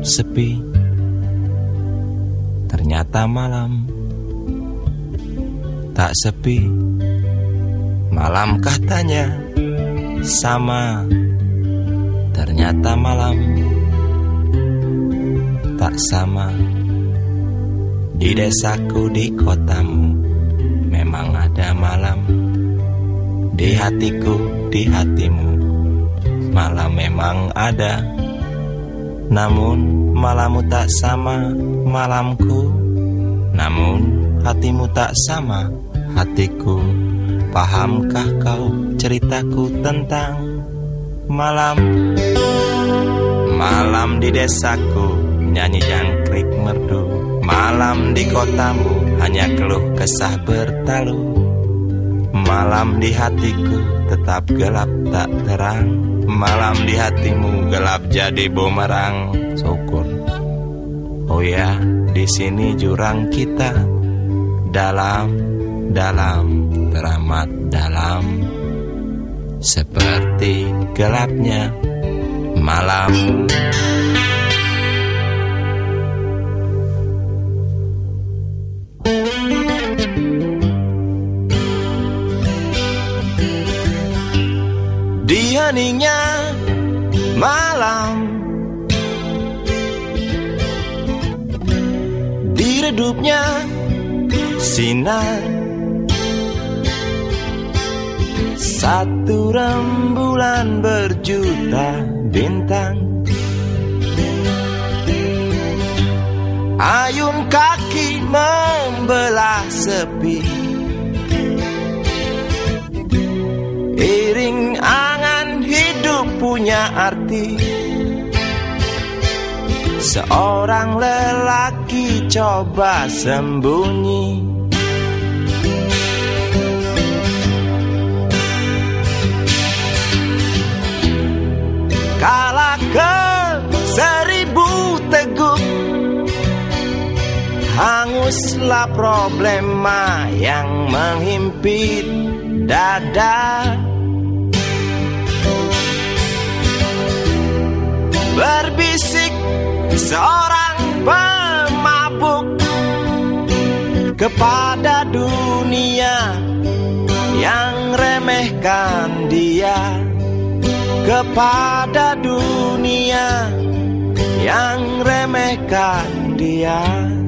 sepi. Ternyata malam tak sepi. Malam katanya sama. Ternyata malam tak sama. Di desaku di kotamu Memang ada malam. Di hatiku di hatimu Malam memang ada Namun malammu tak sama malamku. Namun hatimu tak sama hatiku. Pahamkah kau ceritaku tentang malam? Malam di desaku nyanyi jangkrik merdu. Malam di kotamu hanya keluh kesah bertalu. Malam di hatiku tetap gelap tak terang Malam di hatimu gelap jadi bumerang. Syukur. Oh ya di sini jurang kita. Dalam, dalam, teramat dalam. Seperti gelapnya malam. Di heningnya malam. Di redupnya sinar. Satu rembulan berjuta bintang. Ayun kaki membelah sepi. Iring punya arti. Seorang lelaki coba sembunyi. Kala ke seribu teguh Hanguslah problema yang menghimpit dada Berbisik seorang pemabuk Kepada dunia yang remehkan dia kepada dunia yang remehkan dia.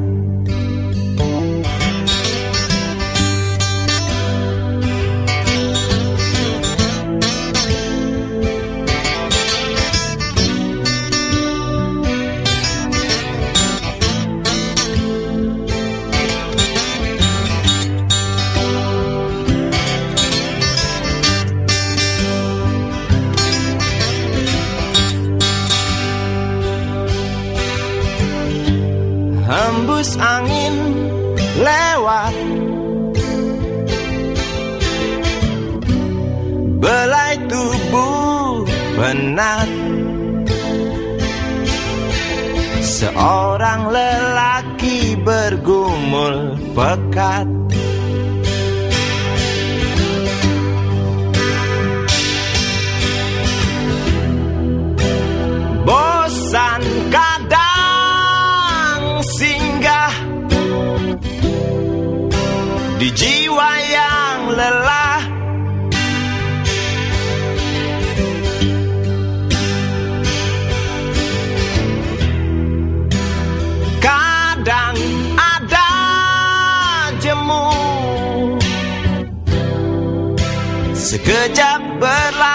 Lewat. Belai tubuh penat. Seorang lelaki bergumul pekat Sekejap berlalu